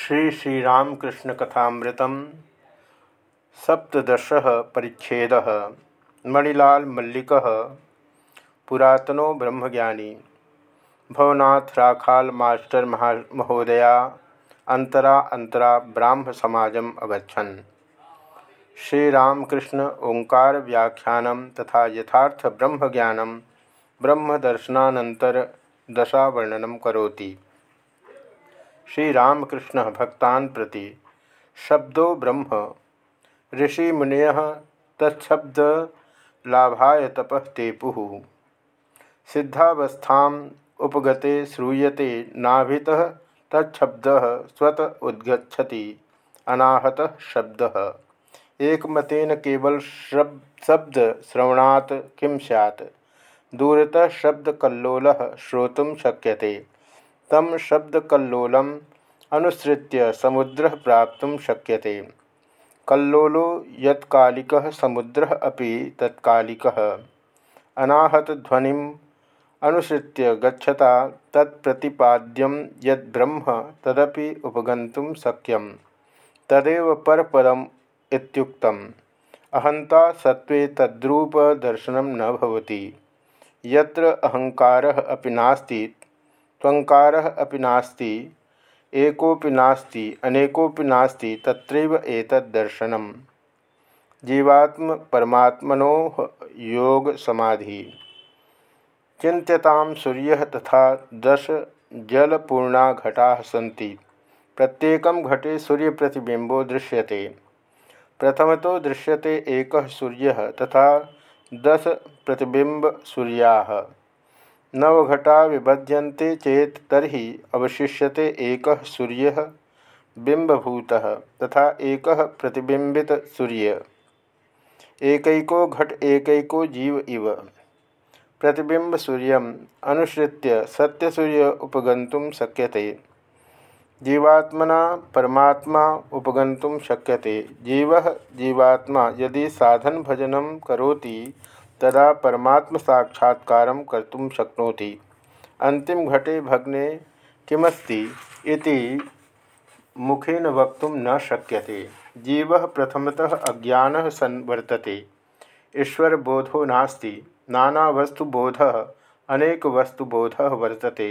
श्री श्रीरामकृष्ण कथामृत सप्तश परिच्छेद मणिलाल मल्लिक पुरातनो ब्रह्मज्ञानी। भवनाथ राखाल मास्टर महोदया अंतरा अंतरा ब्राह्म समाजम अगछन श्रीरामकृष्ण ओंकार व्याख्यान तथा यथार्थ ब्रह्मज्ञान ब्रह्मदर्शनानंतर दशावर्णन करोति। श्रीरामकृष्ण भक्तान प्रति शब्दों ब्रह्म। ऋषि मुनय तत्शब्द लाभाय तप तेपु। सिद्धावस्था उपगते श्रूयते नाभि तत्शब्द स्वत उद्गछति अनाहत शब्द। एकमतेन केवल शब्द श्रवणात् किं सैत् दूरतः शब्दकल्लोल श्रोतुं शक्यते। तम शब्दकल्लोलम अनुसृत्य समुद्र प्राप्त शक्यते। कल्लोलो यत्कालिक समुद्र अभी तत्कालिक। अनाहतध्वनि अनुसृत्य गच्छता तत्प्रतिपाद्यम यद्ब्रह्म तदपि उपगन्तुं शक्यं तदेव इत्युक्तम्। अहंता सत्वे तद्रूपदर्शनं न भवति। यत्र अहंकारः अपि त्वंकार अभी नास्ति एकोपि नास्ति अनेकोपि नास्ति, तत्रैव जीवात्म परमात्मनो योग समाधि। चिंत्यता सूर्य तथा दश जलपूर्णा घटा सी प्रत्येक घटे सूर्य प्रतिबिंबो दृश्यते। प्रथम तो दृश्यते एक सूर्य तथा दस प्रतिबिंब सूर्या। नवघटा विभज्यन्ते चेत तरी अवशिष्यते एक सूर्य बिंबभूत तथा एक प्रतिबिंबित सूर्य। एकैको घट एकैको जीव इव। प्रतिबिंब सूर्य अनुसृत्य सत्य सूर्य उपगंतुम शक्यते। जीवात्मना परमात्मा उपगंतुम शक्यते। जीव जीवात्मा यदि साधन भजनम करोति तदा परमात्म साक्षात्कार कर्म शक्नोति। अंतिम घटे भगने किमस्ति इति मुखेन वक्त न शक्यते। जीव प्रथमतः अज्ञान सन् वर्तते। ईश्वरबोधो नास्ति। नानावस्तुबोध अनेक वस्तुबोध वर्तते।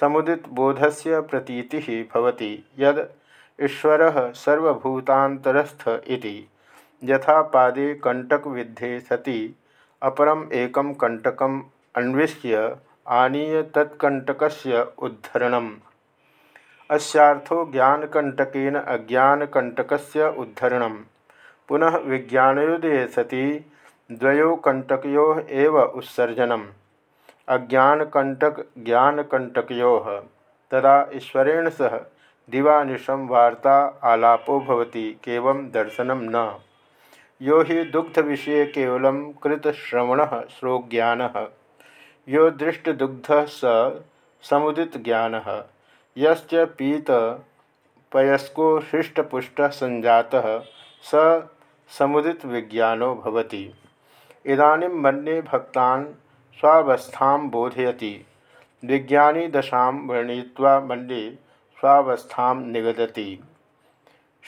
समुदितबोधस्य प्रतीति भवति यद ईश्वरः सर्वभूतान्तरस्थ इति। यथा पादे कंटकविद्धे सति। अपरम एकम कंटकम अन्वेष्य आनीय तत्कंटकस्य उद्धरणम्। अस्यार्थो ज्ञानकंटकेन अज्ञानकंटकस्य उद्धरणम्। पुनः विज्ञानोदये सति द्वयो उत्सर्जनम्। अज्ञानकंटक ज्ञानकंटकयोः तदा ईश्वरेण सह दिवानिशं वार्ता आलापो भवति केवलं दर्शनं न। यो हि दुग्ध विषय केवल कृतश्रवण श्रोज्ञान। यो दृष्टदुग्ध स समुदित ज्ञान पीत पयस्को हृष्टपुष्ट संजात स समुदित विज्ञानो भवति। इदानीं मन्ये भक्तान् स्वावस्थां बोधयति। विज्ञानी दशा वर्णय्वा मन्ये स्वावस्थां निगदति।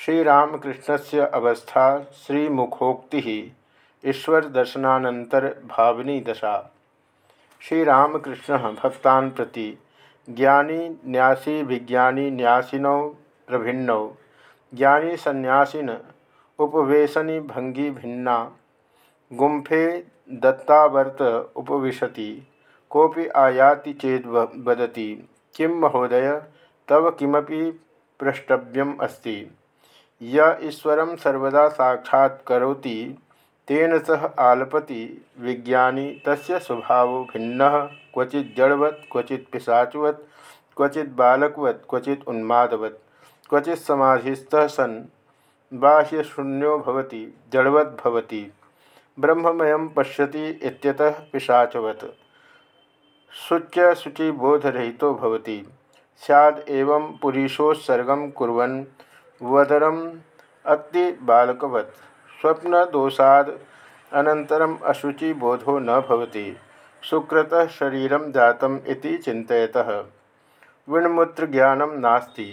श्रीरामकृष्ण से अवस्था श्रीमुखोक्ति ईश्वर दर्शनानंतर भावनी दशा। श्रीरामकृष्ण भक्ता प्रति ज्ञानी, न्यासी, विज्ञानी, न्यासिनौ, प्रभिन्नौ, ज्ञानी, सन्यासीन, उपवेशनी भंगी भिन्ना गुंफे दत्तावर्त उपविशति कोपि आयाति चेद वदति, किं महोदय, तव किमपि प्रष्टव्यम अस्ति? य ईश्वर सर्वदा साक्षात्ति तेन सह आलपति विज्ञानी तस्य स्वभाव भिन्न। क्वचि जड़वत् क्वचि पिशाचवत् क्वचि बालकवत् क्वचि उन्मादवत्। क्वचि समाधिस्थ सन्, बाह्यशून्यो भवति जड़वद्भवति ब्रह्ममय पश्यति इत्यतः पिशाचवत्। शुच्य शुचिबोधरहितो भवति। स्याद वदरम अति बालकवत्। स्वप्न दोषाद अनंतरम अशुचि बोधो न भवति। सुकृत शरीर जातम इति विणमुत्र ज्ञानम नास्ति।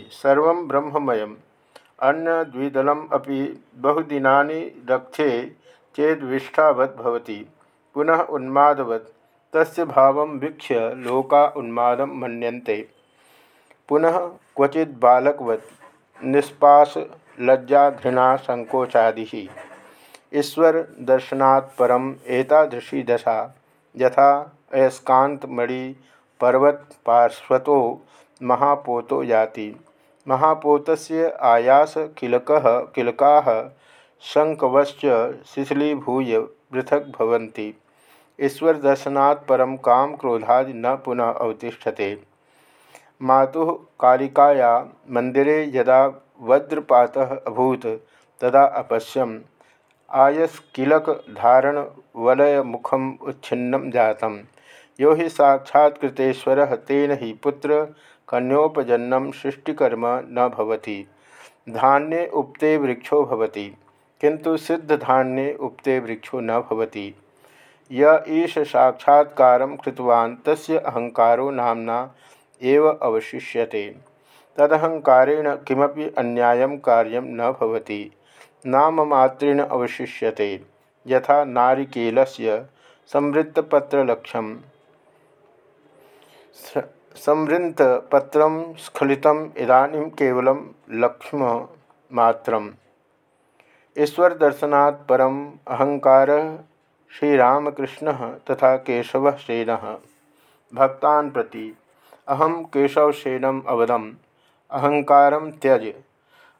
ब्रह्ममय अन्न द्विदलम अपि बहुदिनानि रक्षे चेद्विष्ठावत् भवति। पुनः उन्मादवत्। तस्य भावं वीक्ष्य लोका उन्मादं मन्यन्ते। पुनः क्वचित् बालकवत्। निष्पास, लज्जा, घृणा संकोचादि ईश्वर दर्शनात् परम एतादृशी दशा, यथा अयस्कांतमणि पर्वत पार्श्वतो महापोतो याति। महापोतस्य आयास किलक, किलका शंकवश्च शिथिलीभूय पृथक भवन्ति। ईश्वर दर्शनात् परम काम क्रोधादि न पुनः अवतिष्ठते। मातुः कालिकाया मंदिरे यदा वज्रपातः अभूत, तदा अपश्यम। आयस्किलक धारण वलय मुखम उच्छिन्नं जातम। यो हि साक्षात्कृतेश्वर तेन ही पुत्र कन्योपजन्नम सृष्टिकर्म न भवति। धान्ये उक्ते वृक्षो भवति किंतु सिद्ध धान्ये उक्ते वृक्षो न भवति। य ईश साक्षात्कार कृतवान्, तस्य अहंकारो नामना एव अवशिष्यते। तदहंकारेण किमपि अन्यायं कार्यं न भवति। नाममात्रेण अवशिष्यते। यथा नारिकेलस्य संवृत्तपत्रलक्षम संवृत्तपत्र स्खलित इदानीं केवलं लक्ष्ममात्रम्। ईश्वर दर्शनात् परम अहंकार श्रीरामकृष्ण तथा केशव सेन भक्तान प्रति अहम केशवसेनम अवदम। अहंकार त्यज।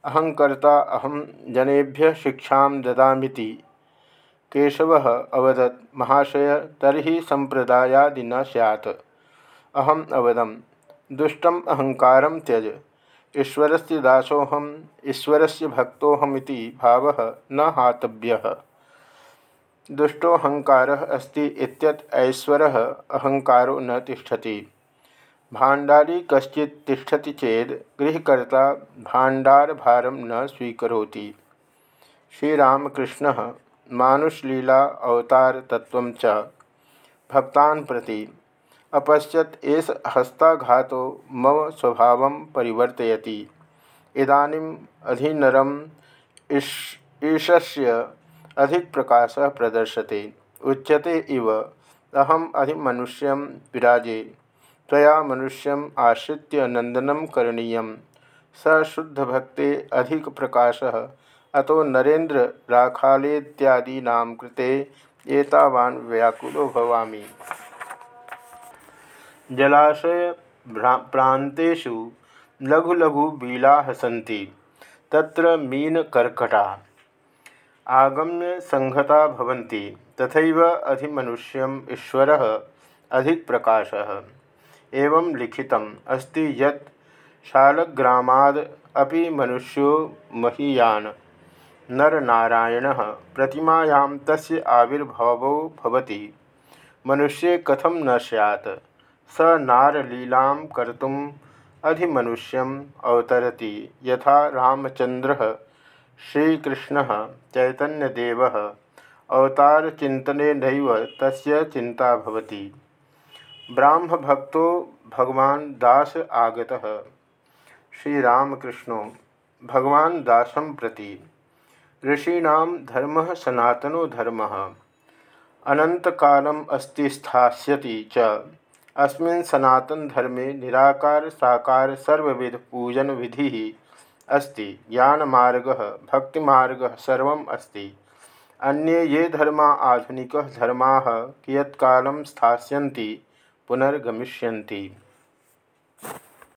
अहंकर्ता अहम जनेभ्य शिक्षा ददामिति। केशव अवदत्। महाशय तरी संप्रदायादि न सैत् अहम अवदम। दुष्टम अहंकार त्यज। ईश्वर से दासोहम ईश्वर से भक्तोहमिति भाव न हातव्य। दुष्टोहंकार अस्ति ऐश्वर अहंकारो न तिष्ठति। भाण्डारी कश्चित् तिष्ठति चेद गृहकर्ता भाण्डार भारम न स्वीकरोति। श्रीरामकृष्ण मानुषलीला अवतार तत्व च भक्तान प्रति अपश्यत एष हस्ताघातो मम स्वभाव परिवर्तयति। इदानीम अधिनरम ईशस्य अधिक प्रकाश प्रदर्शते। उच्यते इव, अहम अधिमनुष्यम विराजे। तया मनुष्यम आश्रित्य नंदनम करणीय। स शुद्ध भक्ते अधिक प्रकाश। अतो नरेन्द्र राखालेत्यादीना कृते एतावान् व्याकुलो भवामि। जलाशय प्रांतेषु लघु लघु बीलाः सन्ति। तत्र मीनकर्कटा आगम्य संहता भवन्ति। तथैव ईश्वर अधिक प्रकाश। एवं लिखितम् अस्ति यत् शालग्रामाद् अपि मनुष्यो महीयान। नरनारायणः प्रतिमायां तस्य आविर्भावो भवति। मनुष्ये कथं न स्यात्। स नारलीलां कर्तुम् अधिमनुष्यम् अवतरति। यथा रामचन्द्रः श्रीकृष्ण चैतन्यदेव। अवतार चिंतने नैव तस्य चिंता भवति। ब्राह्म भक्तो भगवान दास आगतः। श्रीरामकृष्णो, भगवान दासम प्रति। ऋषीण धर्म सनातनो धर्म। अनंत कालम अस्ति स्थास्यति च। अस्मिन् सनातन धर्मे निराकार, साकार, सर्वविध पूजन विधि अस्ति। ज्ञानमार्ग भक्तिमार्ग सर्व अस्ति। अन्ये ये धर्मा आधुनिक, धर्मा कियत्कालं स्थास्यन्ति पुनर्गमिष्यन्ति।